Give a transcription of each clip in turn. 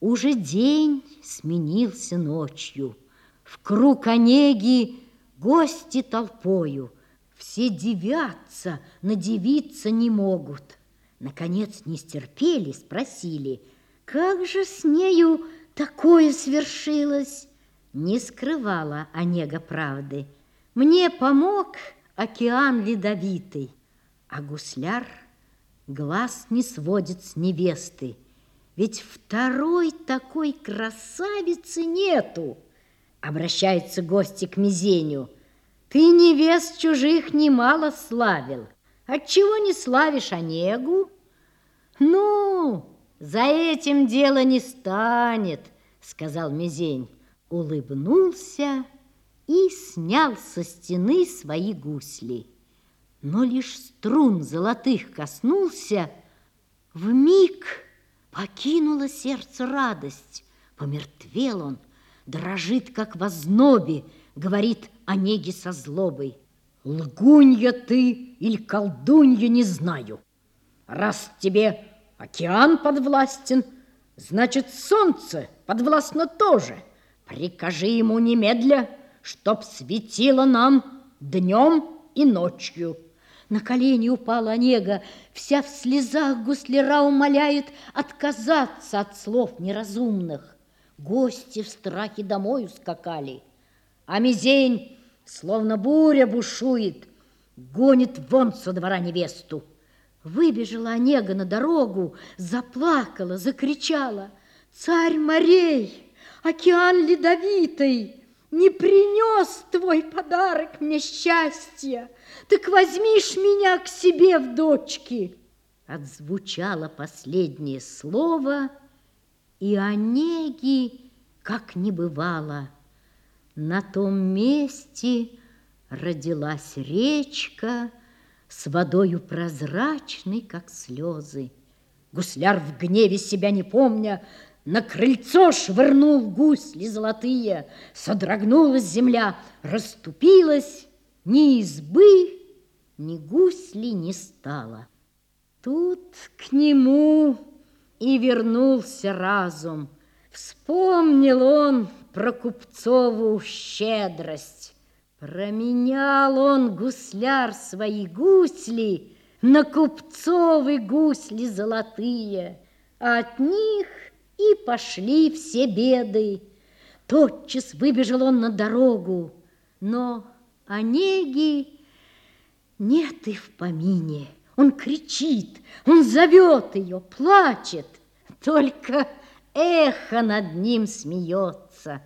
Уже день сменился ночью. В круг Онеги гости толпою. Все девятся, надевиться не могут. Наконец не стерпели, спросили, как же с нею такое свершилось? Не скрывала Онега правды. Мне помог океан ледовитый, а гусляр глаз не сводит с невесты. Ведь второй такой красавицы нету. Обращаются гости к Мизеню. Ты невест чужих немало славил. Отчего не славишь Онегу? Ну, за этим дело не станет, сказал Мизень. Улыбнулся и снял со стены свои гусли. Но лишь струн золотых коснулся, в миг Покинуло сердце радость, помертвел он, дрожит, как в ознобе, говорит Онеги со злобой. Лгунья ты или колдунья, не знаю. Раз тебе океан подвластен, значит, солнце подвластно тоже. Прикажи ему немедля, чтоб светило нам днем и ночью. На колени упала Онега, вся в слезах гусляра умоляет отказаться от слов неразумных. Гости в страхе домой ускакали, а Мизень, словно буря бушует, гонит вон со двора невесту. Выбежала Онега на дорогу, заплакала, закричала. «Царь морей, океан ледовитый!» Не принес твой подарок мне счастья, так возьмишь меня к себе в дочки. Отзвучало последнее слово, и Онеги, как не бывало, на том месте родилась речка с водою прозрачной, как слезы. Гусляр в гневе себя не помня, на крыльцо швырнул гусли золотые, Содрогнулась земля, расступилась, Ни избы, ни гусли не стало. Тут к нему и вернулся разум. Вспомнил он про купцову щедрость. Променял он гусляр свои гусли на купцовы гусли золотые, а от них и пошли все беды. Тотчас выбежал он на дорогу, но Онеги нет и в помине. Он кричит, он зовет ее, плачет, только эхо над ним смеется.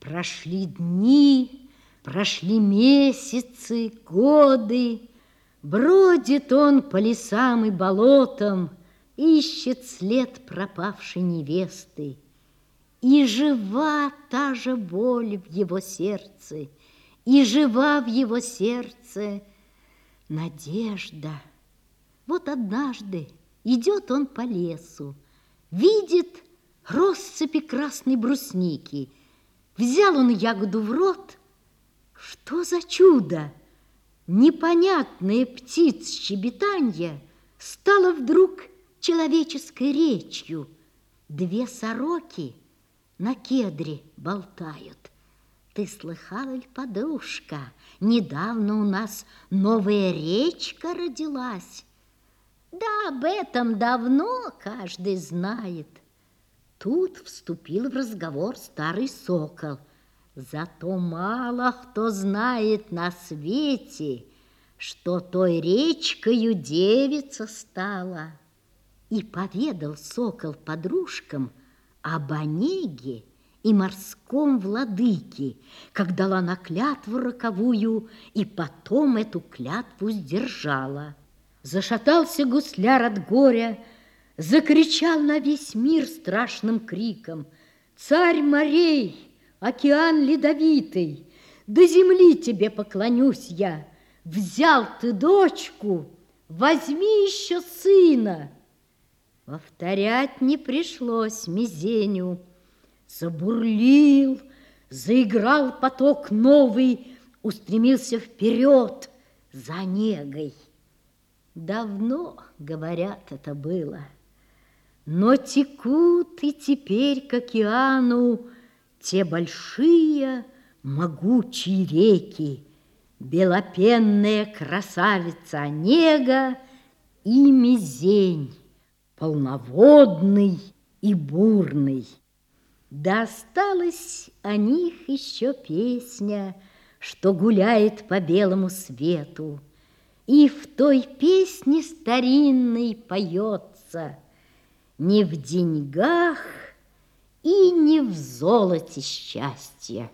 Прошли дни, прошли месяцы, годы, Бродит он по лесам и болотам, ищет след пропавшей невесты. И жива та же боль в его сердце, и жива в его сердце надежда. Вот однажды идет он по лесу, видит россыпи красной брусники. Взял он ягоду в рот. Что за чудо! Непонятное птиц щебетанье стало вдруг человеческой речью. Две сороки на кедре болтают. Ты слыхала ли, подружка, недавно у нас новая речка родилась? Да, об этом давно каждый знает. Тут вступил в разговор старый сокол. Зато мало кто знает на свете, что той речкою девица стала. И поведал сокол подружкам об Онеге и морском владыке, как дала на клятву роковую, и потом эту клятву сдержала. Зашатался гусляр от горя, закричал на весь мир страшным криком «Царь морей, океан ледовитый, до земли тебе поклонюсь я! Взял ты дочку, возьми еще сына!» Повторять не пришлось Мизеню. Забурлил, заиграл поток новый, устремился вперед за негой. Давно, говорят, это было. Но текут и теперь к океану Те большие могучие реки, Белопенная красавица Онега И Мизень, полноводный и бурный. Да осталась о них еще песня, Что гуляет по белому свету, И в той песне старинной поется Не в деньгах и не в золоте счастье.